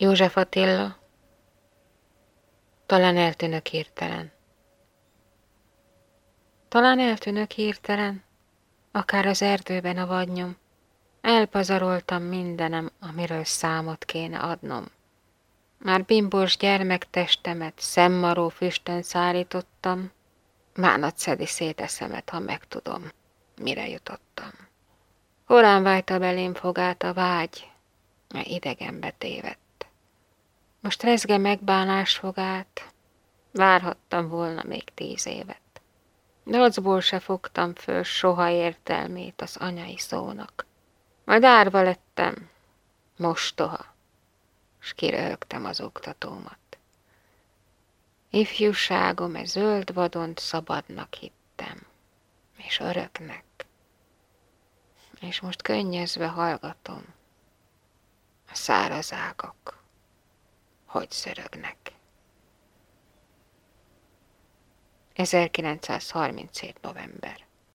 József Attila, talán eltűnök hirtelen. Talán eltűnök hirtelen, akár az erdőben a vadnyom. Elpazaroltam mindenem, amiről számot kéne adnom. Már bimbós gyermektestemet szemmaró füstön szállítottam, Mánat szedi szét eszemet, ha megtudom, mire jutottam. Korán vájta belém fogát a vágy, mert idegenbe tévedt. Most rezge megbánás fogát, várhattam volna még tíz évet. De azból se fogtam föl soha értelmét az anyai szónak. Majd árva lettem, mostoha, s kiröhögtem az oktatómat. Ifjúságom e zöld vadon szabadnak hittem, és öröknek. És most könnyezve hallgatom a száraz ágak, hogy szörögnek. 1937. november